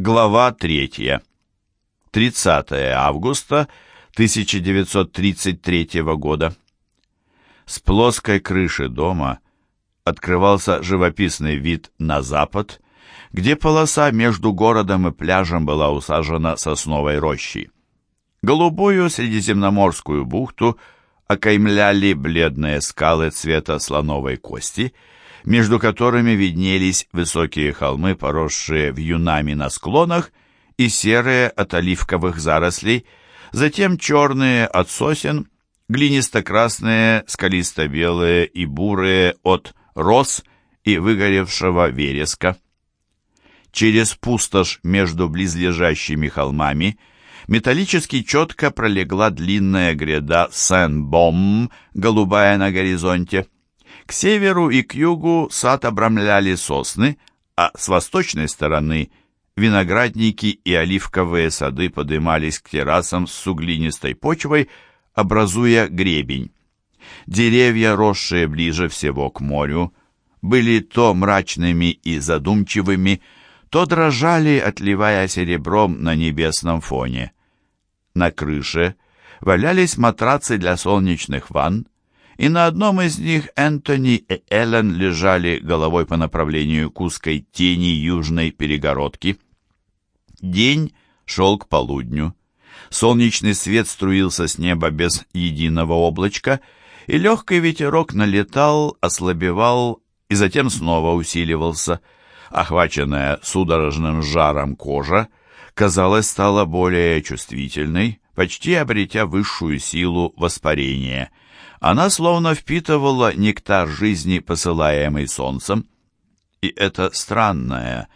Глава 3. 30 августа 1933 года. С плоской крыши дома открывался живописный вид на запад, где полоса между городом и пляжем была усажена сосновой рощей. Голубую Средиземноморскую бухту окаймляли бледные скалы цвета слоновой кости – между которыми виднелись высокие холмы, поросшие вьюнами на склонах, и серые от оливковых зарослей, затем черные от сосен, глинисто-красные, скалисто-белые и бурые от роз и выгоревшего вереска. Через пустошь между близлежащими холмами металлически четко пролегла длинная гряда Сен-Бом, голубая на горизонте. К северу и к югу сад обрамляли сосны, а с восточной стороны виноградники и оливковые сады подымались к террасам с суглинистой почвой, образуя гребень. Деревья, росшие ближе всего к морю, были то мрачными и задумчивыми, то дрожали, отливая серебром на небесном фоне. На крыше валялись матрацы для солнечных ванн, и на одном из них Энтони и Эллен лежали головой по направлению к узкой тени южной перегородки. День шел к полудню. Солнечный свет струился с неба без единого облачка, и легкий ветерок налетал, ослабевал и затем снова усиливался. Охваченная судорожным жаром кожа, казалось, стала более чувствительной, почти обретя высшую силу воспарения — она словно впитывала нектар жизни, посылаемый солнцем. И эта странная,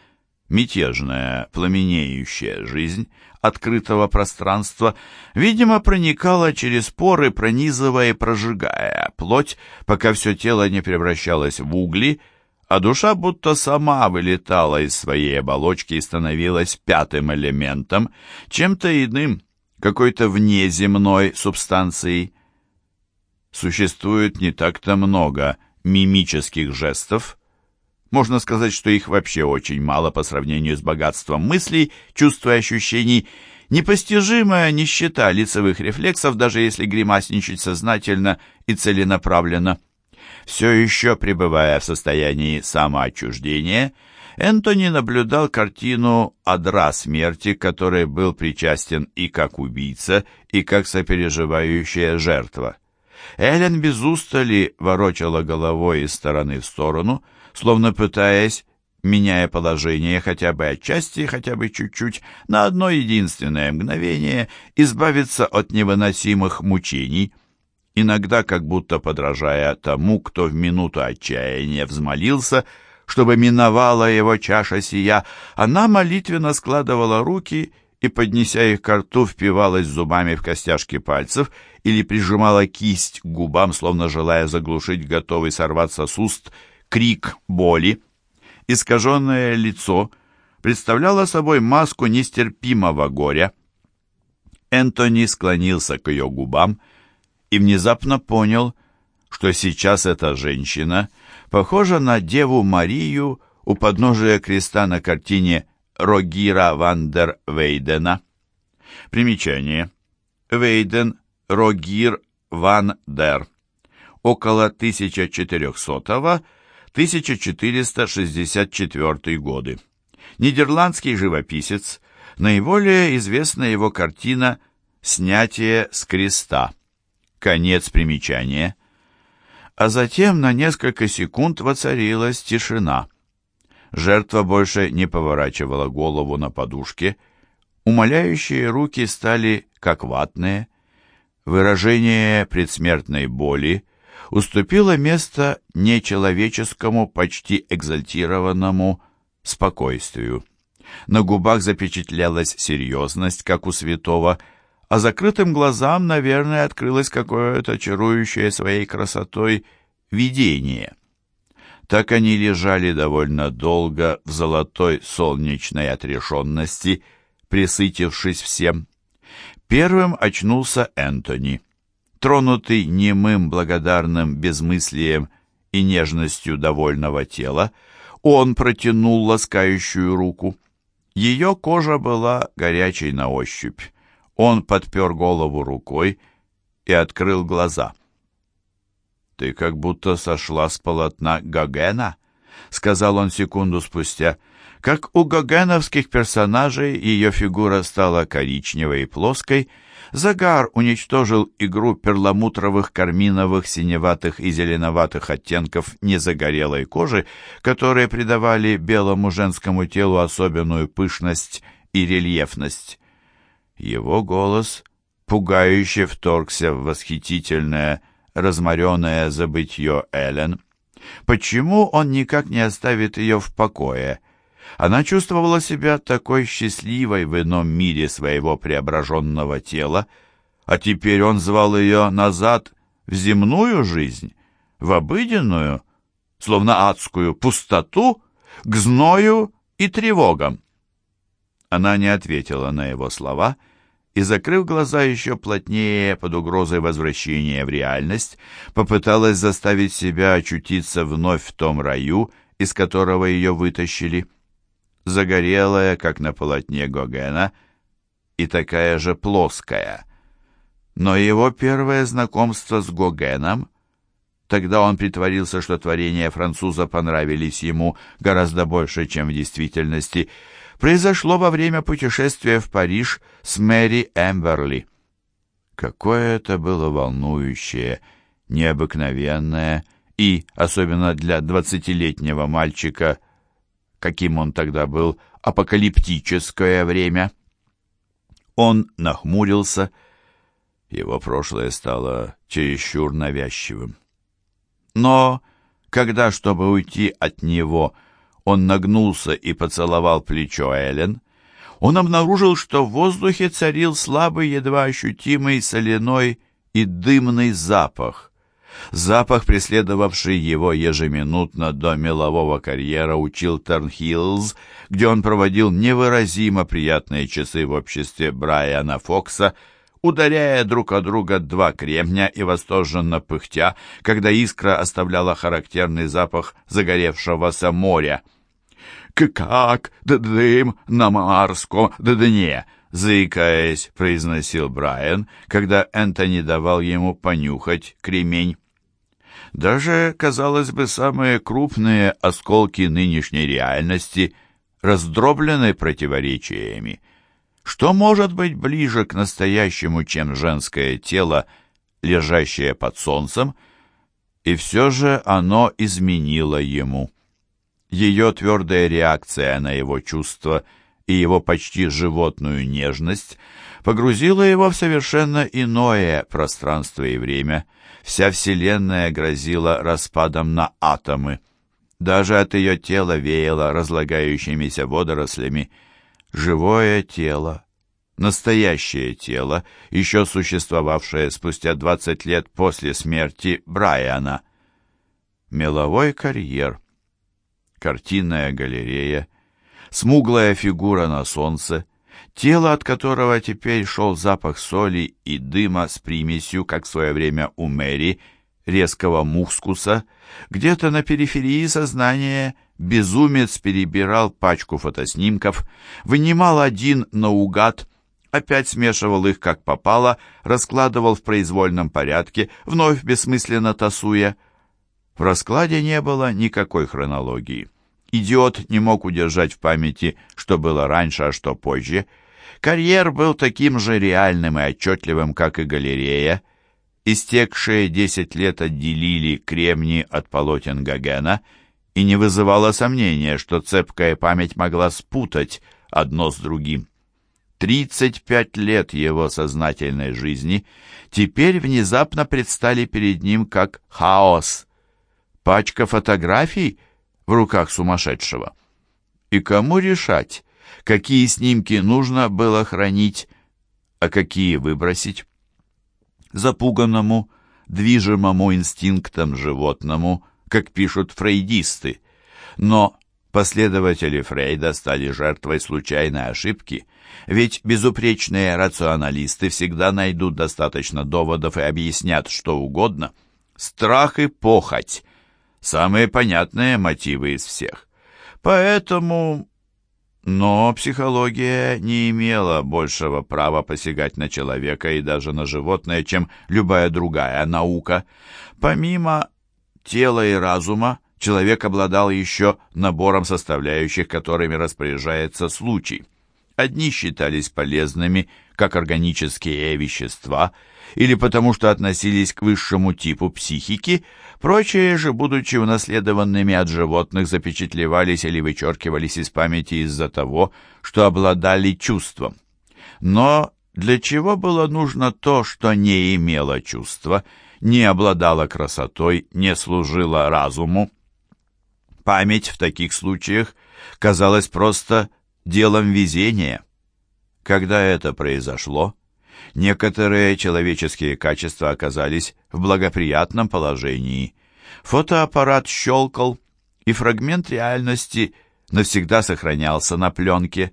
мятежная, пламенеющая жизнь открытого пространства, видимо, проникала через поры, пронизывая и прожигая плоть, пока все тело не превращалось в угли, а душа будто сама вылетала из своей оболочки и становилась пятым элементом, чем-то иным, какой-то внеземной субстанцией. Существует не так-то много мимических жестов. Можно сказать, что их вообще очень мало по сравнению с богатством мыслей, чувств и ощущений, непостижимая нищета лицевых рефлексов, даже если гримасничать сознательно и целенаправленно. Все еще пребывая в состоянии самоотчуждения, Энтони наблюдал картину «Адра смерти», которой был причастен и как убийца, и как сопереживающая жертва. Эллен без устали ворочала головой из стороны в сторону, словно пытаясь, меняя положение хотя бы отчасти, хотя бы чуть-чуть, на одно единственное мгновение, избавиться от невыносимых мучений, иногда как будто подражая тому, кто в минуту отчаяния взмолился, чтобы миновала его чаша сия, она молитвенно складывала руки и, поднеся их к рту, впивалась зубами в костяшки пальцев или прижимала кисть к губам, словно желая заглушить готовый сорваться с уст крик боли. Искаженное лицо представляло собой маску нестерпимого горя. Энтони склонился к ее губам и внезапно понял, что сейчас эта женщина похожа на Деву Марию у подножия креста на картине Рогира ван дер Вейдена. Примечание. Вейден Рогир ван дер. Около 1400-1464 годы. Нидерландский живописец. Наиболее известна его картина «Снятие с креста». Конец примечания. А затем на несколько секунд воцарилась тишина. Жертва больше не поворачивала голову на подушке. Умоляющие руки стали как ватные. Выражение предсмертной боли уступило место нечеловеческому, почти экзальтированному спокойствию. На губах запечатлялась серьезность, как у святого, а закрытым глазам, наверное, открылось какое-то чарующее своей красотой видение. Так они лежали довольно долго в золотой солнечной отрешенности, присытившись всем. Первым очнулся Энтони. Тронутый немым благодарным безмыслием и нежностью довольного тела, он протянул ласкающую руку. Ее кожа была горячей на ощупь. Он подпер голову рукой и открыл глаза. «Ты как будто сошла с полотна Гогена», — сказал он секунду спустя. Как у гогеновских персонажей, ее фигура стала коричневой и плоской, загар уничтожил игру перламутровых, карминовых, синеватых и зеленоватых оттенков незагорелой кожи, которые придавали белому женскому телу особенную пышность и рельефность. Его голос пугающе вторгся в восхитительное, разморенное забытье Эллен. Почему он никак не оставит ее в покое? Она чувствовала себя такой счастливой в ином мире своего преображенного тела, а теперь он звал ее назад в земную жизнь, в обыденную, словно адскую пустоту, к зною и тревогам. Она не ответила на его слова и, закрыв глаза еще плотнее под угрозой возвращения в реальность, попыталась заставить себя очутиться вновь в том раю, из которого ее вытащили загорелая, как на полотне Гогена, и такая же плоская. Но его первое знакомство с Гогеном, тогда он притворился, что творения француза понравились ему гораздо больше, чем в действительности, произошло во время путешествия в Париж с Мэри Эмберли. Какое это было волнующее, необыкновенное и, особенно для двадцатилетнего мальчика, каким он тогда был, апокалиптическое время. Он нахмурился, его прошлое стало чересчур навязчивым. Но когда, чтобы уйти от него, он нагнулся и поцеловал плечо Эллен, он обнаружил, что в воздухе царил слабый, едва ощутимый соляной и дымный запах. Запах, преследовавший его ежеминутно до мелового карьера у Чилтерн-Хиллз, где он проводил невыразимо приятные часы в обществе Брайана Фокса, ударяя друг о друга два кремня и восторженно пыхтя, когда искра оставляла характерный запах загоревшегося моря. «Как дым на Марском дне!» заикаясь, произносил Брайан, когда Энтони давал ему понюхать кремень. Даже, казалось бы, самые крупные осколки нынешней реальности раздроблены противоречиями. Что может быть ближе к настоящему, чем женское тело, лежащее под солнцем, и все же оно изменило ему. Ее твердая реакция на его чувства и его почти животную нежность погрузила его в совершенно иное пространство и время – Вся Вселенная грозила распадом на атомы. Даже от ее тела веяло разлагающимися водорослями. Живое тело, настоящее тело, еще существовавшее спустя 20 лет после смерти Брайана. Меловой карьер, картинная галерея, смуглая фигура на солнце, тело от которого теперь шел запах соли и дыма с примесью, как в свое время у Мэри, резкого мускуса, где-то на периферии сознания безумец перебирал пачку фотоснимков, вынимал один наугад, опять смешивал их как попало, раскладывал в произвольном порядке, вновь бессмысленно тасуя. В раскладе не было никакой хронологии. Идиот не мог удержать в памяти, что было раньше, а что позже — Карьер был таким же реальным и отчетливым, как и галерея. Истекшие десять лет отделили кремни от полотен Гогена, и не вызывало сомнения, что цепкая память могла спутать одно с другим. Тридцать пять лет его сознательной жизни теперь внезапно предстали перед ним как хаос. Пачка фотографий в руках сумасшедшего. И кому решать, какие снимки нужно было хранить, а какие выбросить. Запуганному, движимому инстинктом животному, как пишут фрейдисты. Но последователи Фрейда стали жертвой случайной ошибки, ведь безупречные рационалисты всегда найдут достаточно доводов и объяснят что угодно. Страх и похоть – самые понятные мотивы из всех. Поэтому Но психология не имела большего права посягать на человека и даже на животное, чем любая другая наука. Помимо тела и разума, человек обладал еще набором составляющих, которыми распоряжается случай. Одни считались полезными, как органические вещества, или потому что относились к высшему типу психики, прочие же, будучи унаследованными от животных, запечатлевались или вычеркивались из памяти из-за того, что обладали чувством. Но для чего было нужно то, что не имело чувства, не обладало красотой, не служило разуму? Память в таких случаях казалась просто делом везения. Когда это произошло, некоторые человеческие качества оказались в благоприятном положении. Фотоаппарат щелкал, и фрагмент реальности навсегда сохранялся на пленке.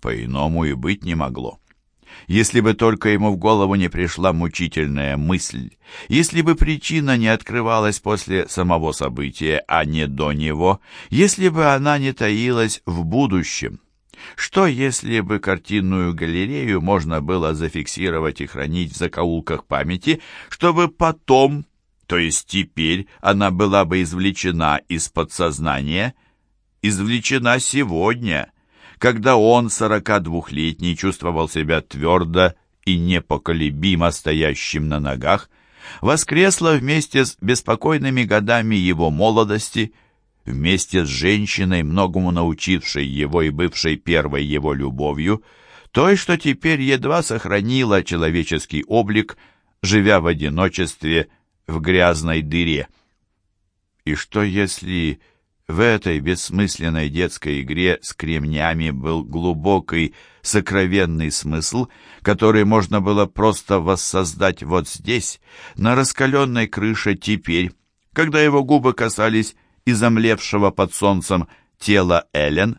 По-иному и быть не могло. Если бы только ему в голову не пришла мучительная мысль, если бы причина не открывалась после самого события, а не до него, если бы она не таилась в будущем. Что, если бы картинную галерею можно было зафиксировать и хранить в закоулках памяти, чтобы потом, то есть теперь, она была бы извлечена из подсознания, извлечена сегодня, когда он, 42-летний, чувствовал себя твердо и непоколебимо стоящим на ногах, воскресла вместе с беспокойными годами его молодости – вместе с женщиной, многому научившей его и бывшей первой его любовью, той, что теперь едва сохранила человеческий облик, живя в одиночестве в грязной дыре. И что если в этой бессмысленной детской игре с кремнями был глубокий, сокровенный смысл, который можно было просто воссоздать вот здесь, на раскаленной крыше теперь, когда его губы касались изомлевшего под солнцем тела Эллен.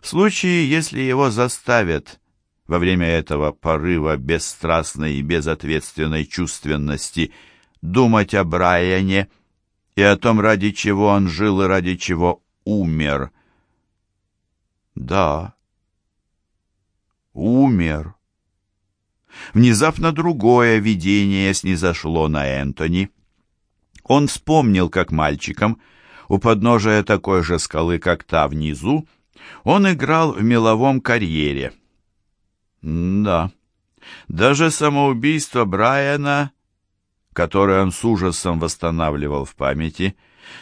В случае, если его заставят во время этого порыва бесстрастной и безответственной чувственности думать о Брайане и о том, ради чего он жил и ради чего умер. Да, умер. Внезапно другое видение снизошло на Энтони. Он вспомнил, как мальчиком, у подножия такой же скалы, как та внизу, он играл в меловом карьере. да, даже самоубийство Брайана, которое он с ужасом восстанавливал в памяти,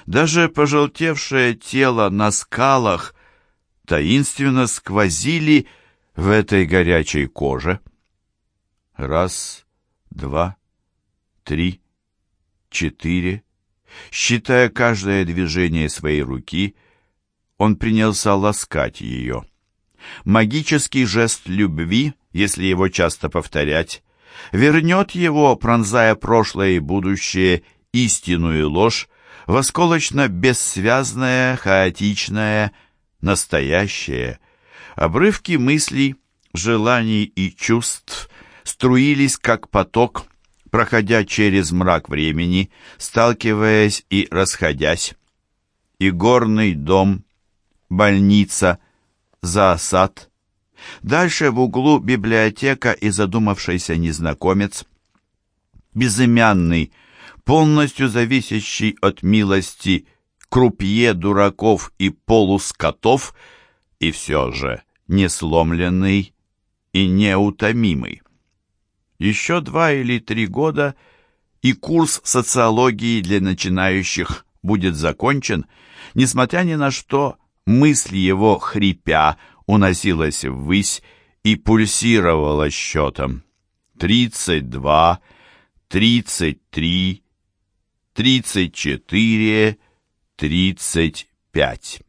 даже пожелтевшее тело на скалах таинственно сквозили в этой горячей коже. Раз, два, три, четыре, Считая каждое движение своей руки, он принялся ласкать ее. Магический жест любви, если его часто повторять, вернет его, пронзая прошлое и будущее, истину и ложь, в осколочно-бессвязное, хаотичное, настоящее. Обрывки мыслей, желаний и чувств струились, как поток, проходя через мрак времени, сталкиваясь и расходясь. И горный дом, больница, зоосад. Дальше в углу библиотека и задумавшийся незнакомец. Безымянный, полностью зависящий от милости крупье дураков и полускотов, и все же несломленный и неутомимый. Еще два или три года, и курс социологии для начинающих будет закончен, несмотря ни на что, мысль его, хрипя, уносилась ввысь и пульсировала счетом. Тридцать два, тридцать три, тридцать четыре, тридцать пять.